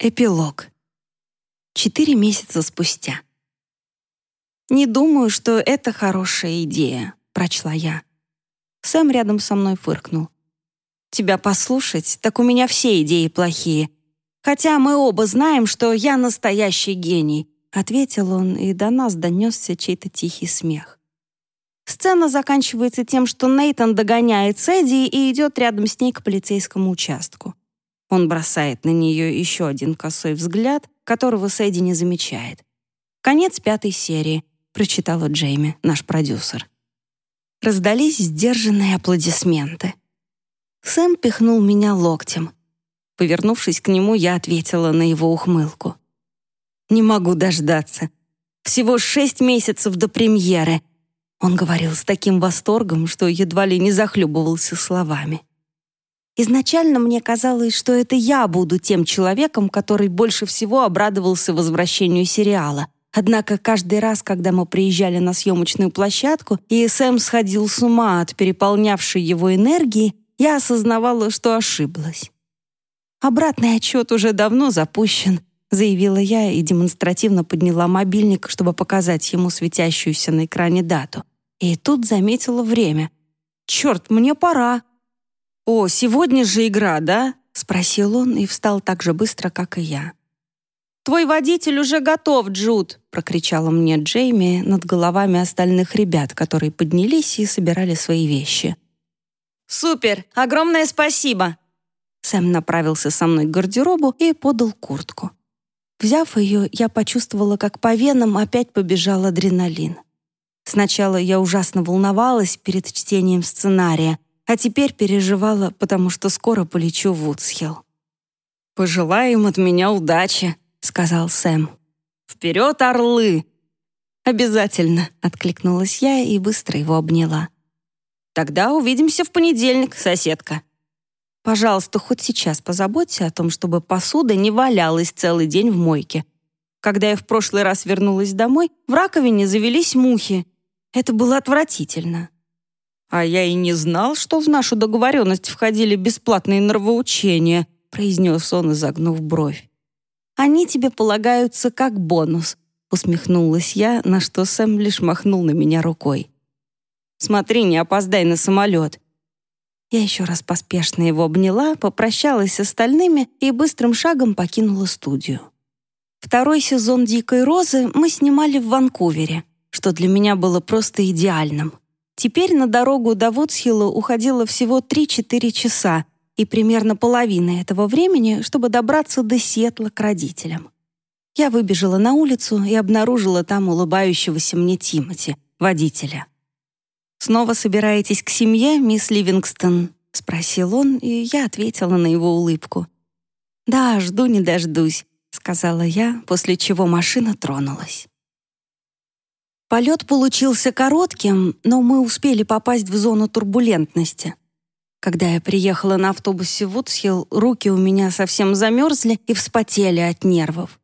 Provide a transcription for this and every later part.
Эпилог. Четыре месяца спустя. «Не думаю, что это хорошая идея», — прочла я. Сэм рядом со мной фыркнул. «Тебя послушать, так у меня все идеи плохие. Хотя мы оба знаем, что я настоящий гений», — ответил он, и до нас донесся чей-то тихий смех. Сцена заканчивается тем, что Нейтан догоняет Сэдди и идет рядом с ней к полицейскому участку. Он бросает на нее еще один косой взгляд, которого Сэдди не замечает. «Конец пятой серии», — прочитала Джейми, наш продюсер. Раздались сдержанные аплодисменты. Сэм пихнул меня локтем. Повернувшись к нему, я ответила на его ухмылку. «Не могу дождаться. Всего шесть месяцев до премьеры». Он говорил с таким восторгом, что едва ли не захлебывался словами. Изначально мне казалось, что это я буду тем человеком, который больше всего обрадовался возвращению сериала. Однако каждый раз, когда мы приезжали на съемочную площадку, и Сэм сходил с ума от переполнявшей его энергии, я осознавала, что ошиблась. «Обратный отчет уже давно запущен», — заявила я и демонстративно подняла мобильник, чтобы показать ему светящуюся на экране дату. И тут заметила время. «Черт, мне пора!» «О, сегодня же игра, да?» — спросил он и встал так же быстро, как и я. «Твой водитель уже готов, Джуд!» — прокричала мне Джейми над головами остальных ребят, которые поднялись и собирали свои вещи. «Супер! Огромное спасибо!» Сэм направился со мной к гардеробу и подал куртку. Взяв ее, я почувствовала, как по венам опять побежал адреналин. Сначала я ужасно волновалась перед чтением сценария, а теперь переживала, потому что скоро полечу в Вудсхилл. «Пожелай им от меня удачи», — сказал Сэм. «Вперед, орлы!» «Обязательно», — откликнулась я и быстро его обняла. «Тогда увидимся в понедельник, соседка». «Пожалуйста, хоть сейчас позаботься о том, чтобы посуда не валялась целый день в мойке. Когда я в прошлый раз вернулась домой, в раковине завелись мухи. Это было отвратительно. «А я и не знал, что в нашу договоренность входили бесплатные нравоучения», произнес он, изогнув бровь. «Они тебе полагаются как бонус», усмехнулась я, на что Сэм лишь махнул на меня рукой. «Смотри, не опоздай на самолет». Я еще раз поспешно его обняла, попрощалась с остальными и быстрым шагом покинула студию. Второй сезон «Дикой розы» мы снимали в Ванкувере, что для меня было просто идеальным. Теперь на дорогу до Вудсхилла уходило всего 3-4 часа и примерно половина этого времени, чтобы добраться до Сиэтла к родителям. Я выбежала на улицу и обнаружила там улыбающегося мне Тимати, водителя. «Снова собираетесь к семье, мисс Ливингстон?» — спросил он, и я ответила на его улыбку. «Да, жду не дождусь», — сказала я, после чего машина тронулась. Полет получился коротким, но мы успели попасть в зону турбулентности. Когда я приехала на автобусе в Вудсхилл, руки у меня совсем замерзли и вспотели от нервов.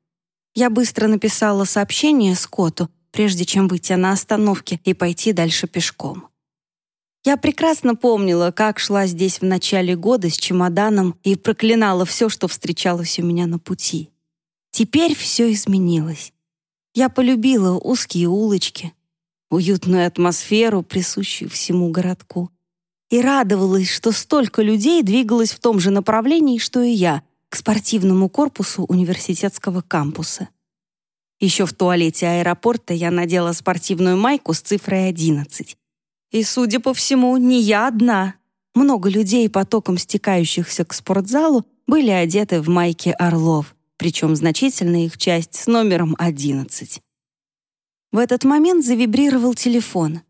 Я быстро написала сообщение Скотту, прежде чем выйти на остановке и пойти дальше пешком. Я прекрасно помнила, как шла здесь в начале года с чемоданом и проклинала все, что встречалось у меня на пути. Теперь все изменилось. Я полюбила узкие улочки, уютную атмосферу, присущую всему городку, и радовалась, что столько людей двигалось в том же направлении, что и я, к спортивному корпусу университетского кампуса. Еще в туалете аэропорта я надела спортивную майку с цифрой 11. И, судя по всему, не я одна. Много людей, потоком стекающихся к спортзалу, были одеты в майки орлов причем значительная их часть с номером 11. В этот момент завибрировал телефон.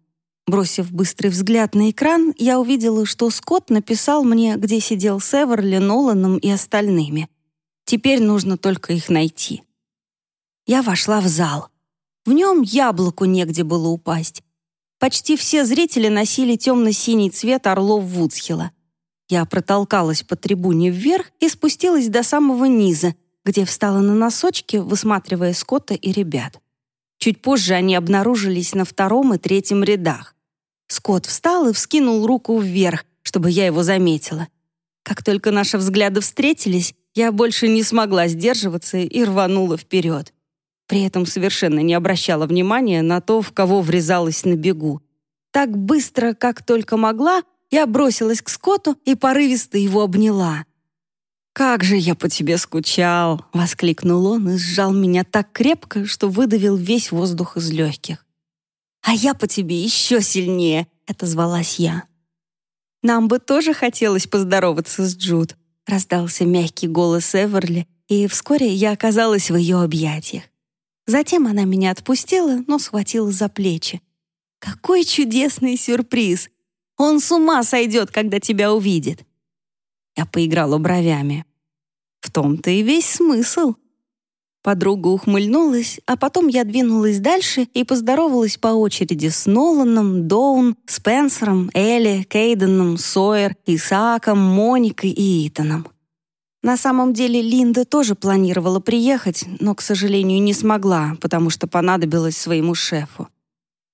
Бросив быстрый взгляд на экран, я увидела, что Скотт написал мне, где сидел Северли, Ноланом и остальными. Теперь нужно только их найти. Я вошла в зал. В нем яблоку негде было упасть. Почти все зрители носили темно-синий цвет орлов Вудсхилла. Я протолкалась по трибуне вверх и спустилась до самого низа, где встала на носочки, высматривая Скотта и ребят. Чуть позже они обнаружились на втором и третьем рядах. Скотт встал и вскинул руку вверх, чтобы я его заметила. Как только наши взгляды встретились, я больше не смогла сдерживаться и рванула вперед. При этом совершенно не обращала внимания на то, в кого врезалась на бегу. Так быстро, как только могла, я бросилась к Скотту и порывисто его обняла. «Как же я по тебе скучал!» — воскликнул он и сжал меня так крепко, что выдавил весь воздух из легких. «А я по тебе еще сильнее!» — это звалась я. «Нам бы тоже хотелось поздороваться с Джуд», — раздался мягкий голос Эверли, и вскоре я оказалась в ее объятиях. Затем она меня отпустила, но схватила за плечи. «Какой чудесный сюрприз! Он с ума сойдет, когда тебя увидит!» Я поиграла бровями. В том-то и весь смысл. Подруга ухмыльнулась, а потом я двинулась дальше и поздоровалась по очереди с Ноланом, Доун, Спенсером, Элли, Кейденом, Сойер, Исааком, Моникой и Итаном. На самом деле Линда тоже планировала приехать, но, к сожалению, не смогла, потому что понадобилась своему шефу.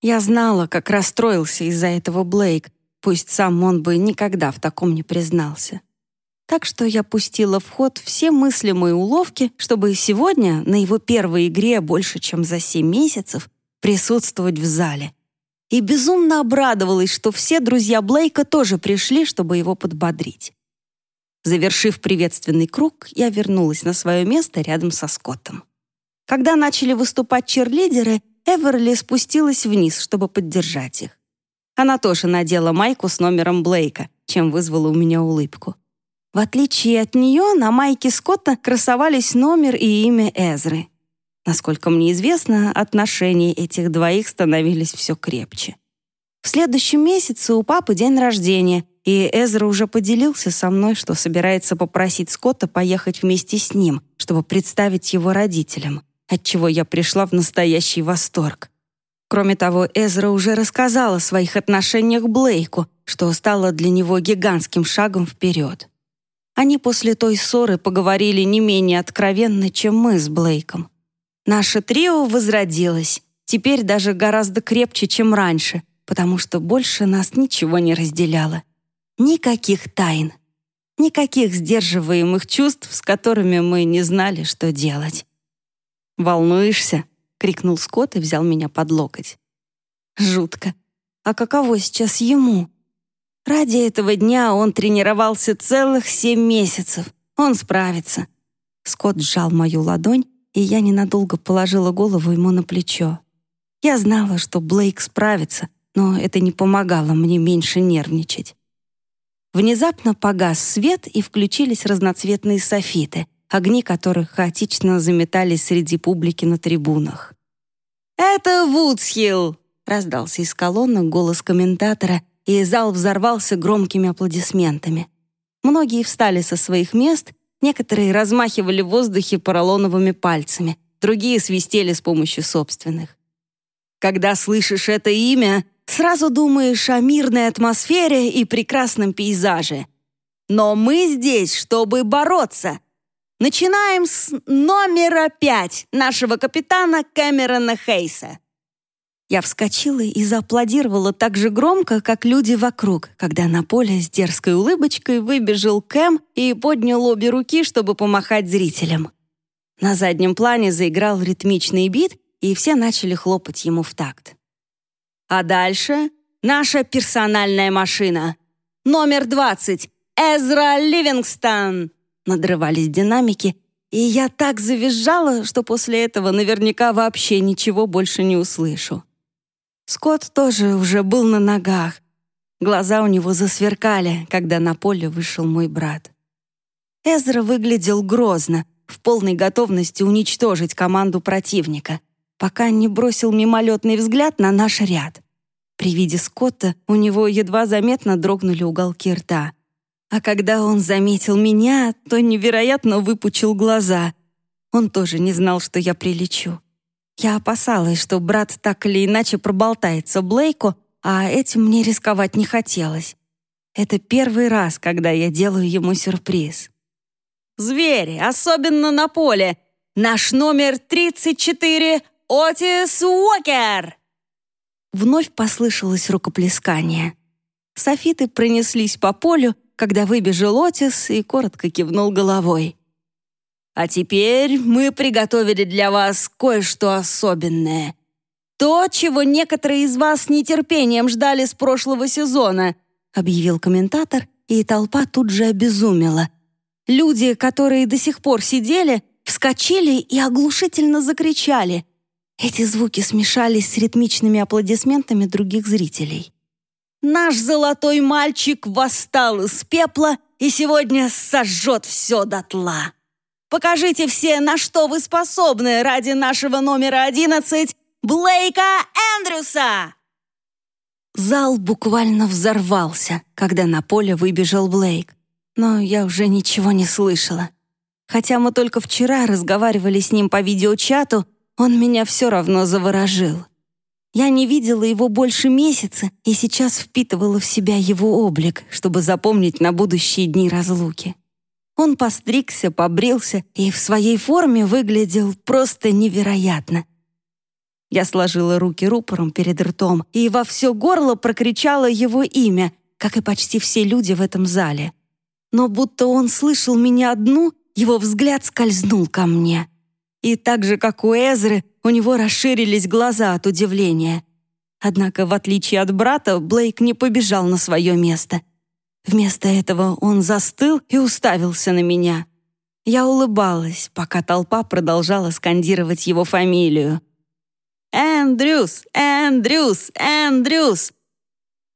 Я знала, как расстроился из-за этого Блейк, пусть сам он бы никогда в таком не признался. Так что я пустила в ход все мыслимые уловки, чтобы сегодня, на его первой игре больше, чем за семь месяцев, присутствовать в зале. И безумно обрадовалась, что все друзья Блейка тоже пришли, чтобы его подбодрить. Завершив приветственный круг, я вернулась на свое место рядом со Скоттом. Когда начали выступать черлидеры, Эверли спустилась вниз, чтобы поддержать их. Она тоже надела майку с номером Блейка, чем вызвала у меня улыбку. В отличие от нее, на майке Скотта красовались номер и имя Эзры. Насколько мне известно, отношения этих двоих становились все крепче. В следующем месяце у папы день рождения, и Эзра уже поделился со мной, что собирается попросить Скотта поехать вместе с ним, чтобы представить его родителям, отчего я пришла в настоящий восторг. Кроме того, Эзра уже рассказала о своих отношениях Блейку, что стало для него гигантским шагом вперед. Они после той ссоры поговорили не менее откровенно, чем мы с Блейком. Наше трио возродилось, теперь даже гораздо крепче, чем раньше, потому что больше нас ничего не разделяло. Никаких тайн, никаких сдерживаемых чувств, с которыми мы не знали, что делать. «Волнуешься?» — крикнул Скотт и взял меня под локоть. «Жутко. А каково сейчас ему?» Ради этого дня он тренировался целых семь месяцев. Он справится. Скотт сжал мою ладонь, и я ненадолго положила голову ему на плечо. Я знала, что Блейк справится, но это не помогало мне меньше нервничать. Внезапно погас свет, и включились разноцветные софиты, огни которых хаотично заметались среди публики на трибунах. «Это Вудсхилл!» — раздался из колонны голос комментатора, и зал взорвался громкими аплодисментами. Многие встали со своих мест, некоторые размахивали в воздухе поролоновыми пальцами, другие свистели с помощью собственных. Когда слышишь это имя, сразу думаешь о мирной атмосфере и прекрасном пейзаже. Но мы здесь, чтобы бороться. Начинаем с номера пять нашего капитана Кэмерона Хейса. Я вскочила и зааплодировала так же громко, как люди вокруг, когда на поле с дерзкой улыбочкой выбежал Кэм и поднял обе руки, чтобы помахать зрителям. На заднем плане заиграл ритмичный бит, и все начали хлопать ему в такт. А дальше наша персональная машина. Номер 20. Эзра Ливингстон. Надрывались динамики, и я так завизжала, что после этого наверняка вообще ничего больше не услышу. Скотт тоже уже был на ногах. Глаза у него засверкали, когда на поле вышел мой брат. Эзра выглядел грозно, в полной готовности уничтожить команду противника, пока не бросил мимолетный взгляд на наш ряд. При виде Скотта у него едва заметно дрогнули уголки рта. А когда он заметил меня, то невероятно выпучил глаза. Он тоже не знал, что я прилечу. Я опасалась, что брат так или иначе проболтается Блейку, а этим мне рисковать не хотелось. Это первый раз, когда я делаю ему сюрприз. «Звери, особенно на поле! Наш номер 34 — Отис Уокер!» Вновь послышалось рукоплескание. Софиты пронеслись по полю, когда выбежал Отис и коротко кивнул головой. А теперь мы приготовили для вас кое-что особенное. То, чего некоторые из вас с нетерпением ждали с прошлого сезона, объявил комментатор, и толпа тут же обезумела. Люди, которые до сих пор сидели, вскочили и оглушительно закричали. Эти звуки смешались с ритмичными аплодисментами других зрителей. Наш золотой мальчик восстал из пепла и сегодня сожжет все дотла. Покажите все, на что вы способны ради нашего номера 11 Блейка Эндрюса!» Зал буквально взорвался, когда на поле выбежал Блейк. Но я уже ничего не слышала. Хотя мы только вчера разговаривали с ним по видеочату, он меня все равно заворожил. Я не видела его больше месяца и сейчас впитывала в себя его облик, чтобы запомнить на будущие дни разлуки. Он постригся, побрился и в своей форме выглядел просто невероятно. Я сложила руки рупором перед ртом и во все горло прокричала его имя, как и почти все люди в этом зале. Но будто он слышал меня одну, его взгляд скользнул ко мне. И так же, как у Эзры, у него расширились глаза от удивления. Однако, в отличие от брата, Блейк не побежал на свое место. Вместо этого он застыл и уставился на меня. Я улыбалась, пока толпа продолжала скандировать его фамилию. «Эндрюс! Эндрюс! Эндрюс!»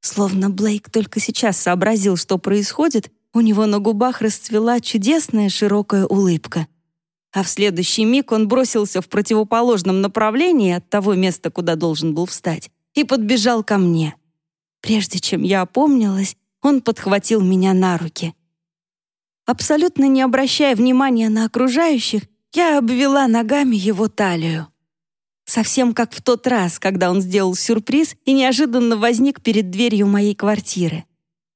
Словно Блейк только сейчас сообразил, что происходит, у него на губах расцвела чудесная широкая улыбка а в следующий миг он бросился в противоположном направлении от того места, куда должен был встать, и подбежал ко мне. Прежде чем я опомнилась, он подхватил меня на руки. Абсолютно не обращая внимания на окружающих, я обвела ногами его талию. Совсем как в тот раз, когда он сделал сюрприз и неожиданно возник перед дверью моей квартиры.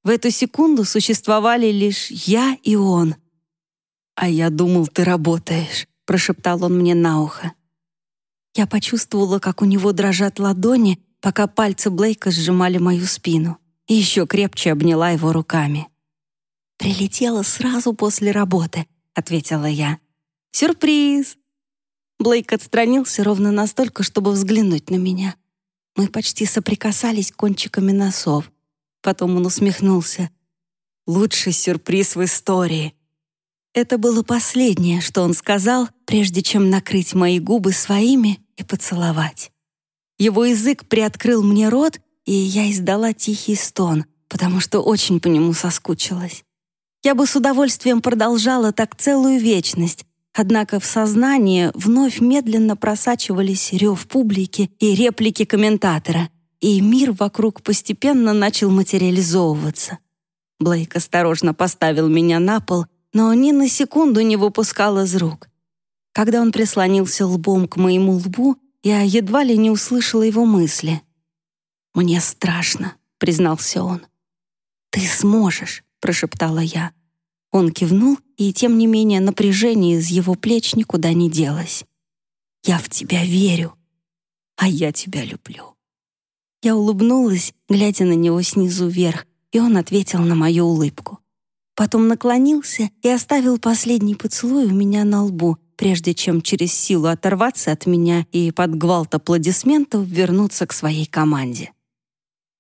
В эту секунду существовали лишь я и он — «А я думал, ты работаешь», — прошептал он мне на ухо. Я почувствовала, как у него дрожат ладони, пока пальцы Блейка сжимали мою спину, и еще крепче обняла его руками. «Прилетела сразу после работы», — ответила я. «Сюрприз!» Блейк отстранился ровно настолько, чтобы взглянуть на меня. Мы почти соприкасались кончиками носов. Потом он усмехнулся. «Лучший сюрприз в истории. Это было последнее, что он сказал, прежде чем накрыть мои губы своими и поцеловать. Его язык приоткрыл мне рот, и я издала тихий стон, потому что очень по нему соскучилась. Я бы с удовольствием продолжала так целую вечность, однако в сознание вновь медленно просачивались рев публики и реплики комментатора, и мир вокруг постепенно начал материализовываться. Блейк осторожно поставил меня на пол — но ни на секунду не выпускал из рук. Когда он прислонился лбом к моему лбу, я едва ли не услышала его мысли. «Мне страшно», — признался он. «Ты сможешь», — прошептала я. Он кивнул, и тем не менее напряжение из его плеч никуда не делось. «Я в тебя верю, а я тебя люблю». Я улыбнулась, глядя на него снизу вверх, и он ответил на мою улыбку. Потом наклонился и оставил последний поцелуй у меня на лбу, прежде чем через силу оторваться от меня и под гвалт аплодисментов вернуться к своей команде.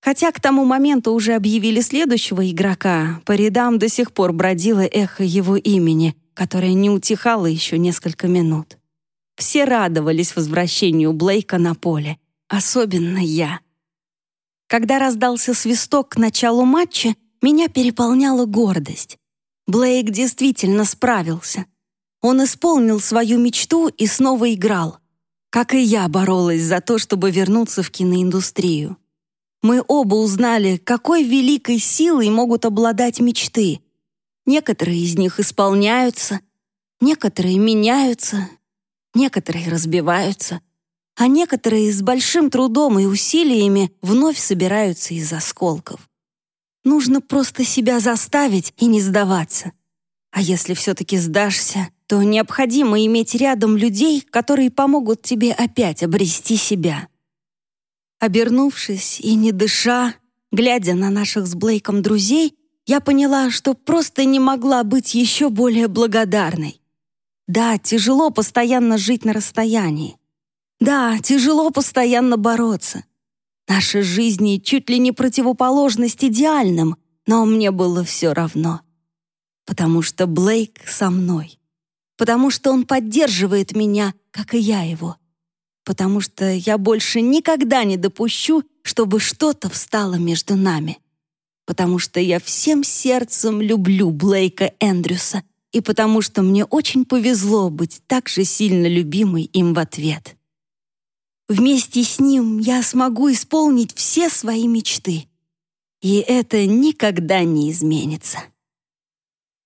Хотя к тому моменту уже объявили следующего игрока, по рядам до сих пор бродило эхо его имени, которое не утихало еще несколько минут. Все радовались возвращению Блейка на поле, особенно я. Когда раздался свисток к началу матча, меня переполняла гордость. Блейк действительно справился. Он исполнил свою мечту и снова играл. Как и я боролась за то, чтобы вернуться в киноиндустрию. Мы оба узнали, какой великой силой могут обладать мечты. Некоторые из них исполняются, некоторые меняются, некоторые разбиваются, а некоторые с большим трудом и усилиями вновь собираются из осколков. Нужно просто себя заставить и не сдаваться. А если все-таки сдашься, то необходимо иметь рядом людей, которые помогут тебе опять обрести себя. Обернувшись и не дыша, глядя на наших с Блейком друзей, я поняла, что просто не могла быть еще более благодарной. Да, тяжело постоянно жить на расстоянии. Да, тяжело постоянно бороться. Наши жизни чуть ли не противоположность идеальным, но мне было все равно. Потому что Блейк со мной. Потому что он поддерживает меня, как и я его. Потому что я больше никогда не допущу, чтобы что-то встало между нами. Потому что я всем сердцем люблю Блейка Эндрюса и потому что мне очень повезло быть так же сильно любимой им в ответ. Вместе с ним я смогу исполнить все свои мечты. И это никогда не изменится.